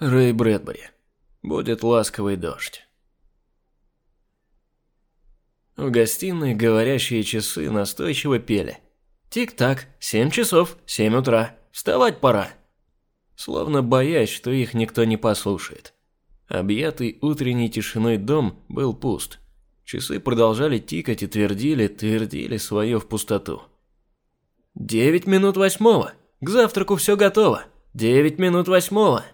Рэй Брэдбери. Будет ласковый дождь. В гостиной говорящие часы настойчиво пели. «Тик-так, семь часов, семь утра, вставать пора!» Словно боясь, что их никто не послушает. Объятый утренней тишиной дом был пуст. Часы продолжали тикать и твердили, твердили свое в пустоту. «Девять минут восьмого! К завтраку все готово! Девять минут восьмого!»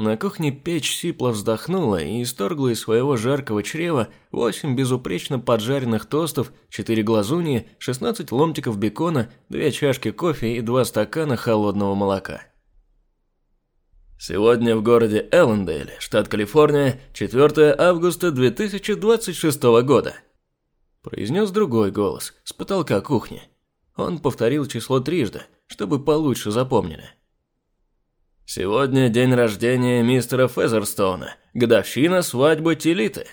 На кухне печь сипло вздохнула и исторгла из своего жаркого чрева восемь безупречно поджаренных тостов, четыре глазуни, шестнадцать ломтиков бекона, две чашки кофе и два стакана холодного молока. Сегодня в городе Эллендейле, штат Калифорния, 4 августа 2026 года. Произнес другой голос с потолка кухни. Он повторил число трижды, чтобы получше запомнили. Сегодня день рождения мистера Фезерстоуна, годовщина свадьбы Тилиты.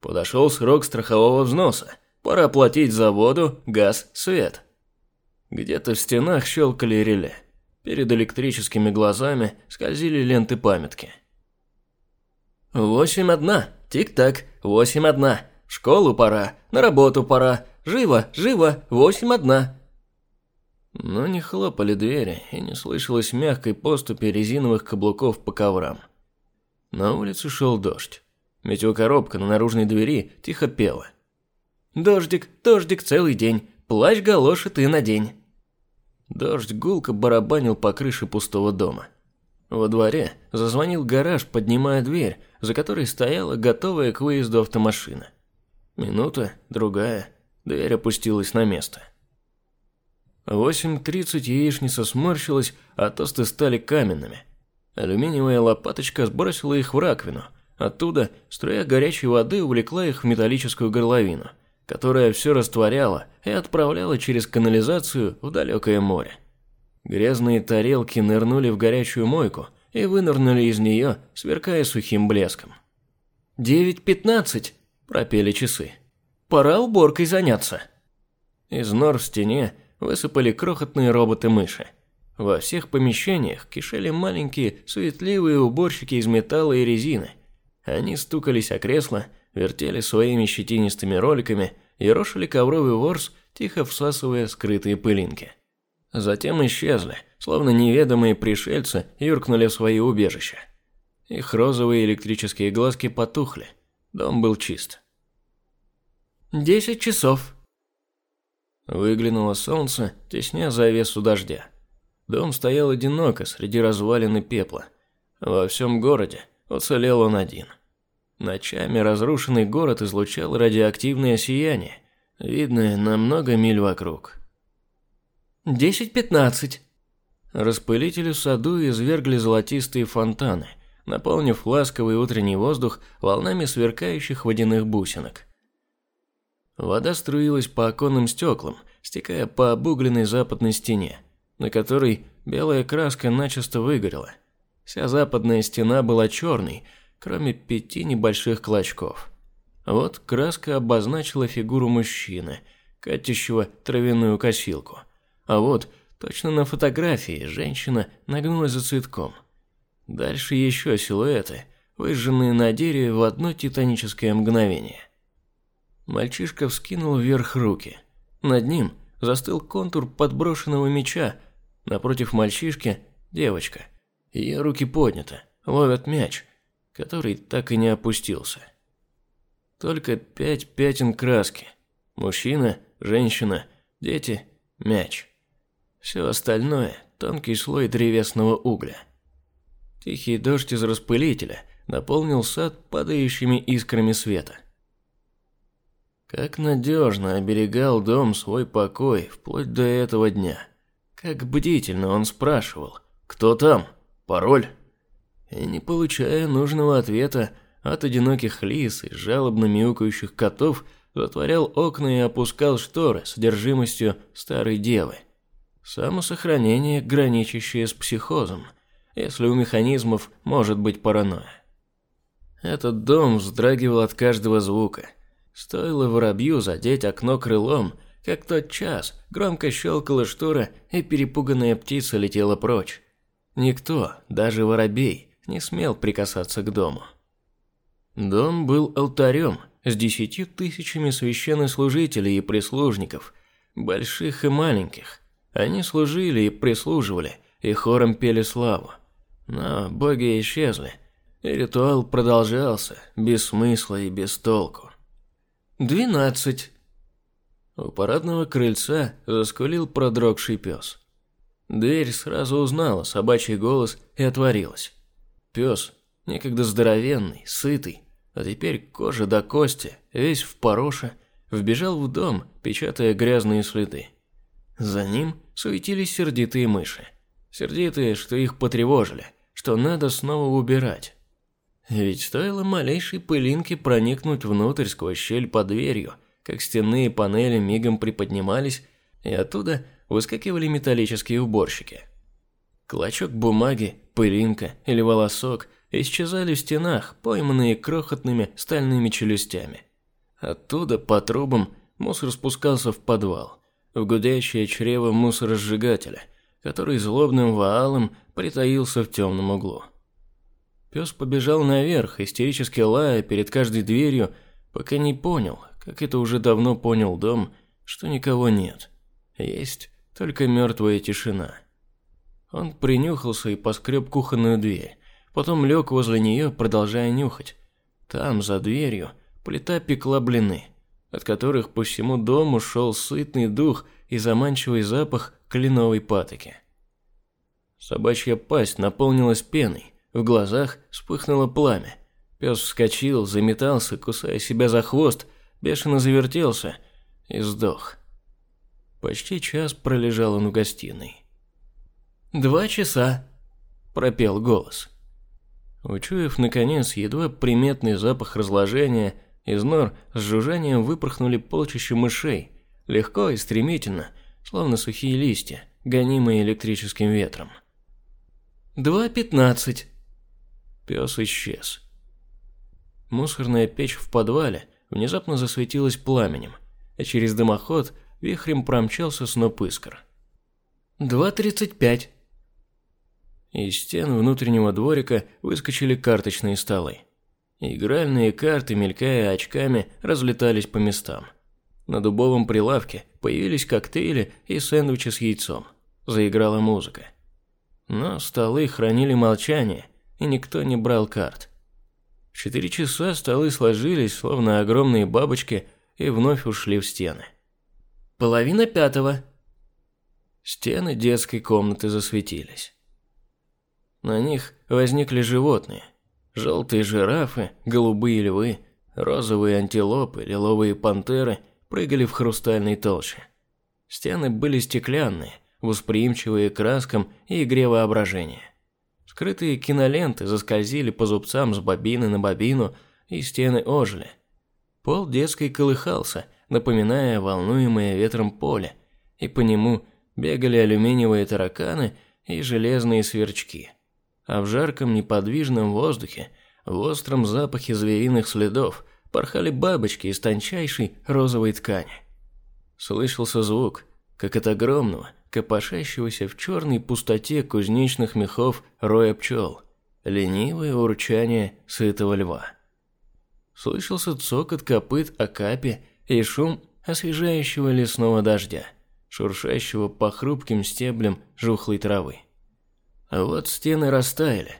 Подошел срок страхового взноса. Пора платить за воду, газ, свет. Где-то в стенах щелкали реле. Перед электрическими глазами скользили ленты памятки. «Восемь одна, тик-так, восемь одна, школу пора, на работу пора, живо, живо, восемь одна, но не хлопали двери, и не слышалось мягкой поступи резиновых каблуков по коврам. На улице шел дождь. Метеокоробка на наружной двери тихо пела. «Дождик, дождик целый день, плащ галоши ты надень». Дождь гулко барабанил по крыше пустого дома. Во дворе зазвонил гараж, поднимая дверь, за которой стояла готовая к выезду автомашина. Минута, другая, дверь опустилась на место. В 8.30 яичница сморщилась, а тосты стали каменными. Алюминиевая лопаточка сбросила их в раковину. Оттуда струя горячей воды увлекла их в металлическую горловину, которая все растворяла и отправляла через канализацию в далекое море. Грязные тарелки нырнули в горячую мойку и вынырнули из нее, сверкая сухим блеском. «Девять пятнадцать!» – пропели часы. «Пора уборкой заняться!» Из нор в стене высыпали крохотные роботы-мыши. Во всех помещениях кишели маленькие суетливые уборщики из металла и резины. Они стукались о кресла, вертели своими щетинистыми роликами и рошили ковровый ворс, тихо всасывая скрытые пылинки. Затем исчезли, словно неведомые пришельцы юркнули в свои убежища. Их розовые электрические глазки потухли. Дом был чист. «Десять часов», Выглянуло солнце, тесня завесу дождя. Дом стоял одиноко среди развалин и пепла. Во всем городе уцелел он один. Ночами разрушенный город излучал радиоактивное сияние, видное на много миль вокруг. «Десять-пятнадцать». Распылители в саду извергли золотистые фонтаны, наполнив ласковый утренний воздух волнами сверкающих водяных бусинок. Вода струилась по оконным стеклам, стекая по обугленной западной стене, на которой белая краска начисто выгорела. Вся западная стена была черной, кроме пяти небольших клочков. Вот краска обозначила фигуру мужчины, катящего травяную косилку. А вот, точно на фотографии, женщина нагнулась за цветком. Дальше еще силуэты, выжженные на дереве в одно титаническое мгновение. Мальчишка вскинул вверх руки. Над ним застыл контур подброшенного мяча. Напротив мальчишки – девочка. Ее руки подняты, ловят мяч, который так и не опустился. Только пять пятен краски. Мужчина, женщина, дети, мяч. Все остальное – тонкий слой древесного угля. Тихий дождь из распылителя наполнил сад падающими искрами света. Как надежно оберегал дом свой покой вплоть до этого дня. Как бдительно он спрашивал «Кто там? Пароль?» И не получая нужного ответа от одиноких лис и жалобно мяукающих котов, затворял окна и опускал шторы содержимостью старой девы. Самосохранение, граничащее с психозом, если у механизмов может быть паранойя. Этот дом вздрагивал от каждого звука – Стоило воробью задеть окно крылом, как тот час громко щелкала штора, и перепуганная птица летела прочь. Никто, даже воробей, не смел прикасаться к дому. Дом был алтарем с десятью тысячами священнослужителей и прислужников, больших и маленьких. Они служили и прислуживали, и хором пели славу. Но боги исчезли, и ритуал продолжался, без смысла и без толку. «Двенадцать!» У парадного крыльца заскулил продрогший пес. Дверь сразу узнала собачий голос и отворилась. Пес, некогда здоровенный, сытый, а теперь кожа до кости, весь в пороше, вбежал в дом, печатая грязные следы. За ним суетились сердитые мыши. Сердитые, что их потревожили, что надо снова убирать. Ведь стоило малейшей пылинке проникнуть внутрь сквозь щель под дверью, как стенные панели мигом приподнимались, и оттуда выскакивали металлические уборщики. Клочок бумаги, пылинка или волосок исчезали в стенах, пойманные крохотными стальными челюстями. Оттуда по трубам мусор спускался в подвал, в гудящее чрево мусоросжигателя, который злобным ваалом притаился в темном углу. Пес побежал наверх, истерически лая перед каждой дверью, пока не понял, как это уже давно понял дом, что никого нет. Есть только мертвая тишина. Он принюхался и поскреб кухонную дверь, Потом лег возле нее, продолжая нюхать. Там, за дверью, плита пекла блины, от которых по всему дому шел сытный дух и заманчивый запах кленовой патоки. Собачья пасть наполнилась пеной, в глазах вспыхнуло пламя. Пес вскочил, заметался, кусая себя за хвост, бешено завертелся и сдох. Почти час пролежал он в гостиной. «Два часа», – пропел голос. Учуяв, наконец, едва приметный запах разложения, из нор с жужжанием выпорхнули полчища мышей, легко и стремительно, словно сухие листья, гонимые электрическим ветром. «Два пятнадцать». Пес исчез. Мусорная печь в подвале внезапно засветилась пламенем, а через дымоход вихрем промчался сноп искр. «Два тридцать пять». Из стен внутреннего дворика выскочили карточные столы. Игральные карты, мелькая очками, разлетались по местам. На дубовом прилавке появились коктейли и сэндвичи с яйцом. Заиграла музыка. Но столы хранили молчание, и никто не брал карт. В четыре часа столы сложились, словно огромные бабочки, и вновь ушли в стены. «Половина пятого». Стены детской комнаты засветились. На них возникли животные. Желтые жирафы, голубые львы, розовые антилопы, лиловые пантеры прыгали в хрустальной толще. Стены были стеклянные, восприимчивые к краскам и игре воображения. Скрытые киноленты заскользили по зубцам с бобины на бобину, и стены ожили. Пол детской колыхался, напоминая волнуемое ветром поле, и по нему бегали алюминиевые тараканы и железные сверчки а в жарком неподвижном воздухе, в остром запахе звериных следов, порхали бабочки из тончайшей розовой ткани. Слышался звук, как от огромного, копошащегося в черной пустоте кузнечных мехов роя пчел, ленивое урчание сытого льва. Слышался цокот копыт окапи и шум освежающего лесного дождя, шуршащего по хрупким стеблям жухлой травы. А вот стены растаяли,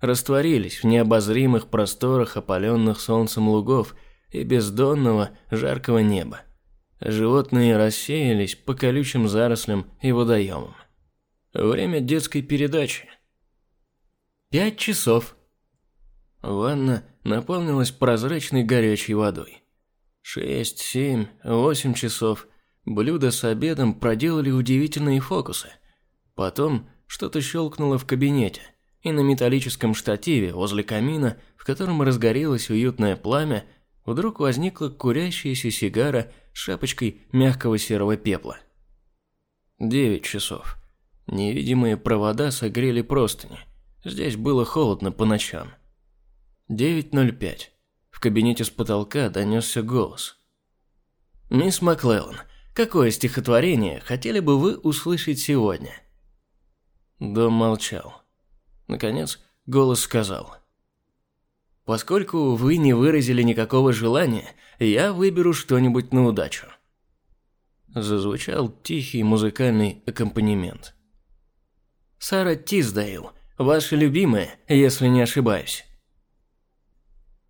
растворились в необозримых просторах опаленных солнцем лугов и бездонного жаркого неба. Животные рассеялись по колючим зарослям и водоемам. Время детской передачи. Пять часов. Ванна наполнилась прозрачной горячей водой. Шесть, семь, восемь часов. Блюда с обедом проделали удивительные фокусы. Потом что-то щелкнуло в кабинете, и на металлическом штативе возле камина, в котором разгорелось уютное пламя, вдруг возникла курящаяся сигара шапочкой мягкого серого пепла. Девять часов. Невидимые провода согрели простыни. Здесь было холодно по ночам. 9.05. В кабинете с потолка донесся голос. «Мисс Маклеллан, какое стихотворение хотели бы вы услышать сегодня?» Дом молчал. Наконец, голос сказал. «Поскольку вы не выразили никакого желания, я выберу что-нибудь на удачу». Зазвучал тихий музыкальный аккомпанемент. «Сара Тиздейл, ваша любимая, если не ошибаюсь».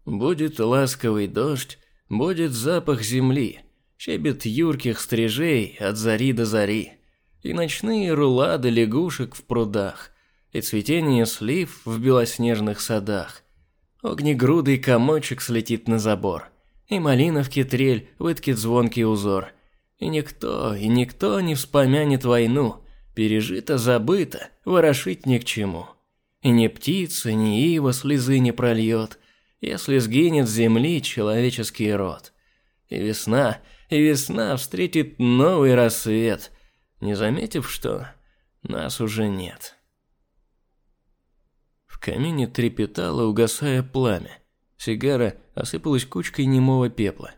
Будет ласковый дождь, будет запах земли, щебет юрких стрижей от зари до зари, и ночные рулады лягушек в прудах, и цветение слив в белоснежных садах. Огнегрудый комочек слетит на забор, и малиновки трель выткит звонкий узор. И никто, и никто не вспомянет войну, пережито-забыто, ворошить ни к чему. И ни птица, ни ива слезы не прольет, если сгинет с земли человеческий род. И весна, и весна встретит новый рассвет, не заметив, что нас уже нет. Камине трепетало, угасая пламя. Сигара осыпалась кучкой немого пепла.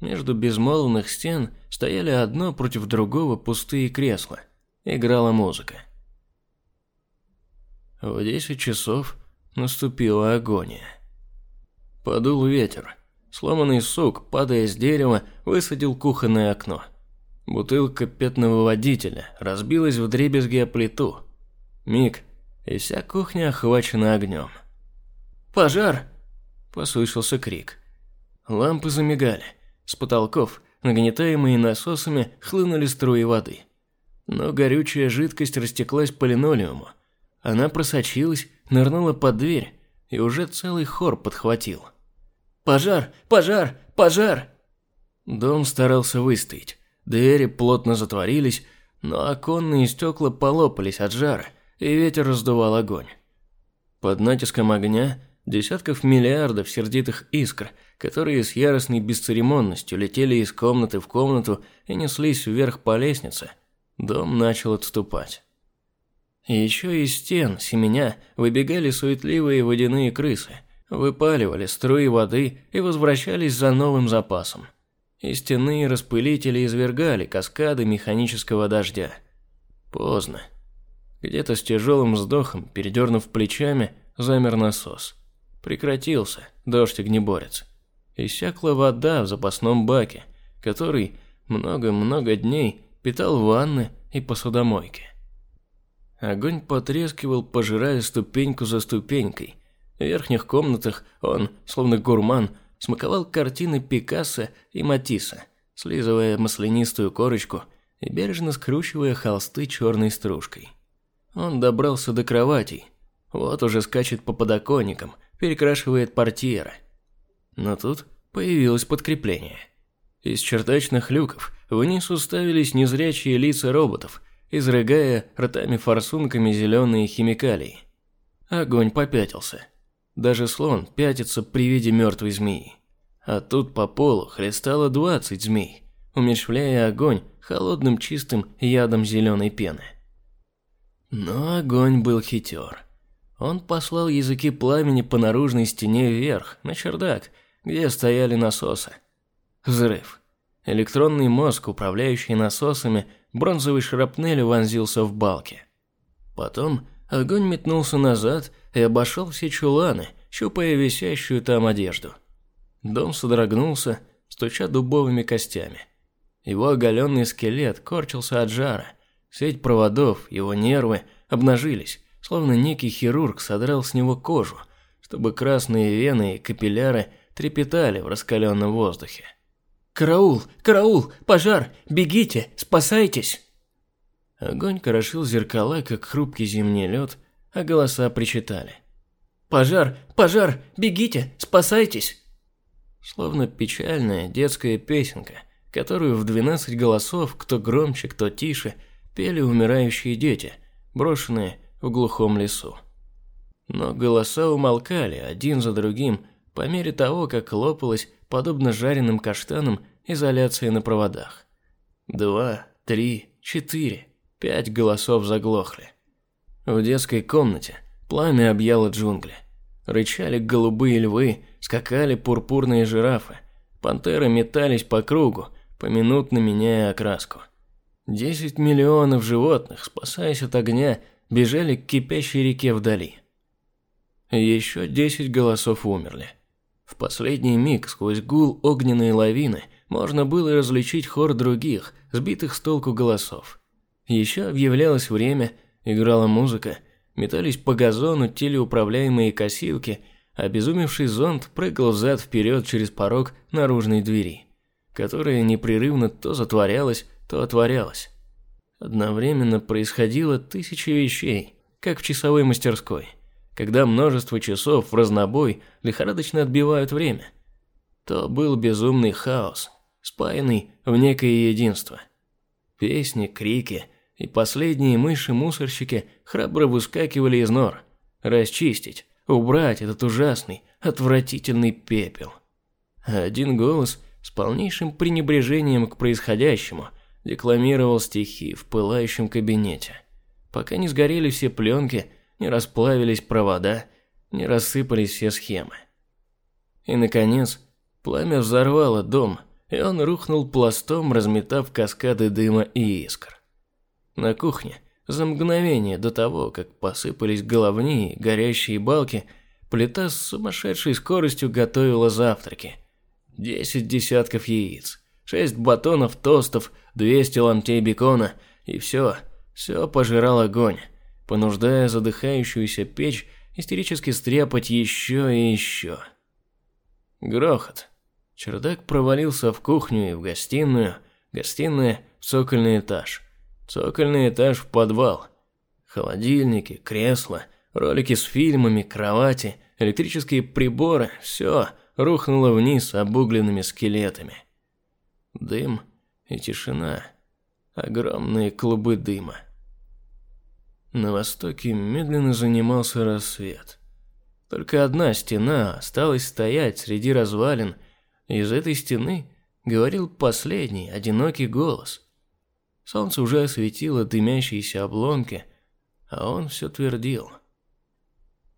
Между безмолвных стен стояли одно против другого пустые кресла. Играла музыка. В десять часов наступила агония. Подул ветер. Сломанный сук, падая с дерева, высадил кухонное окно. Бутылка петного водителя разбилась в дребезги о плиту. Миг, и вся кухня охвачена огнем. «Пожар!» – послышался крик. Лампы замигали. С потолков, нагнетаемые насосами, хлынули струи воды. Но горючая жидкость растеклась по линолеуму. Она просочилась, нырнула под дверь, и уже целый хор подхватил. «Пожар! Пожар! Пожар!» Дом старался выстоять. Двери плотно затворились, но оконные стекла полопались от жара, и ветер раздувал огонь. Под натиском огня десятков миллиардов сердитых искр, которые с яростной бесцеремонностью летели из комнаты в комнату и неслись вверх по лестнице, дом начал отступать. Еще из стен, семеня, выбегали суетливые водяные крысы, выпаливали струи воды и возвращались за новым запасом. И стенные распылители извергали каскады механического дождя. Поздно. Где-то с тяжелым вздохом, передернув плечами, замер насос. Прекратился дождь-огнеборец. Иссякла вода в запасном баке, который много-много дней питал ванны и посудомойки. Огонь потрескивал, пожирая ступеньку за ступенькой. В верхних комнатах он, словно гурман, смаковал картины Пикассо и Матисса, слизывая маслянистую корочку и бережно скручивая холсты черной стружкой. Он добрался до кроватей. Вот уже скачет по подоконникам, перекрашивает портьеры. Но тут появилось подкрепление. Из чердачных люков вниз уставились незрячие лица роботов – изрыгая ртами-форсунками зеленые химикалии. Огонь попятился. Даже слон пятится при виде мертвой змеи. А тут по полу хлестало двадцать змей, умерщвляя огонь холодным чистым ядом зеленой пены. Но огонь был хитер. Он послал языки пламени по наружной стене вверх, на чердак, где стояли насосы. Взрыв. Электронный мозг, управляющий насосами, бронзовый шрапнель вонзился в балки. Потом огонь метнулся назад и обошел все чуланы, щупая висящую там одежду. Дом содрогнулся, стуча дубовыми костями. Его оголенный скелет корчился от жара. Сеть проводов, его нервы обнажились, словно некий хирург содрал с него кожу, чтобы красные вены и капилляры трепетали в раскаленном воздухе. «Караул! Караул! Пожар! Бегите! Спасайтесь!» Огонь крошил зеркала, как хрупкий зимний лед, а голоса причитали. «Пожар! Пожар! Бегите! Спасайтесь!» Словно печальная детская песенка, которую в двенадцать голосов, кто громче, кто тише, пели умирающие дети, брошенные в глухом лесу. Но голоса умолкали один за другим по мере того, как лопалась, подобно жареным каштанам, изоляции на проводах. Два, три, четыре, пять голосов заглохли. В детской комнате пламя объяло джунгли. Рычали голубые львы, скакали пурпурные жирафы. Пантеры метались по кругу, поминутно меняя окраску. Десять миллионов животных, спасаясь от огня, бежали к кипящей реке вдали. Еще десять голосов умерли. В последний миг сквозь гул огненной лавины можно было различить хор других, сбитых с толку голосов. Еще объявлялось время, играла музыка, метались по газону телеуправляемые косилки, а обезумевший зонт прыгал взад-вперед через порог наружной двери, которая непрерывно то затворялась, то отворялась. Одновременно происходило тысячи вещей, как в часовой мастерской, когда множество часов в разнобой лихорадочно отбивают время. То был безумный хаос, спаянный в некое единство. Песни, крики и последние мыши-мусорщики храбро выскакивали из нор. Расчистить, убрать этот ужасный, отвратительный пепел. один голос с полнейшим пренебрежением к происходящему – декламировал стихи в пылающем кабинете, пока не сгорели все пленки, не расплавились провода, не рассыпались все схемы. И, наконец, пламя взорвало дом, и он рухнул пластом, разметав каскады дыма и искр. На кухне, за мгновение до того, как посыпались головни и горящие балки, плита с сумасшедшей скоростью готовила завтраки. Десять десятков яиц, шесть батонов тостов, 200 ломтей бекона, и все, все пожирал огонь, понуждая задыхающуюся печь истерически стряпать еще и еще. Грохот. Чердак провалился в кухню и в гостиную, гостиная в цокольный этаж, цокольный этаж в подвал. Холодильники, кресла, ролики с фильмами, кровати, электрические приборы – все рухнуло вниз обугленными скелетами. Дым и тишина. Огромные клубы дыма. На востоке медленно занимался рассвет. Только одна стена осталась стоять среди развалин, и из этой стены говорил последний, одинокий голос. Солнце уже осветило дымящиеся обломки, а он все твердил.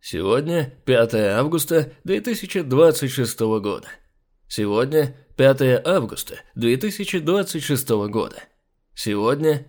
«Сегодня 5 августа 2026 года. Сегодня 5 августа 2026 года. Сегодня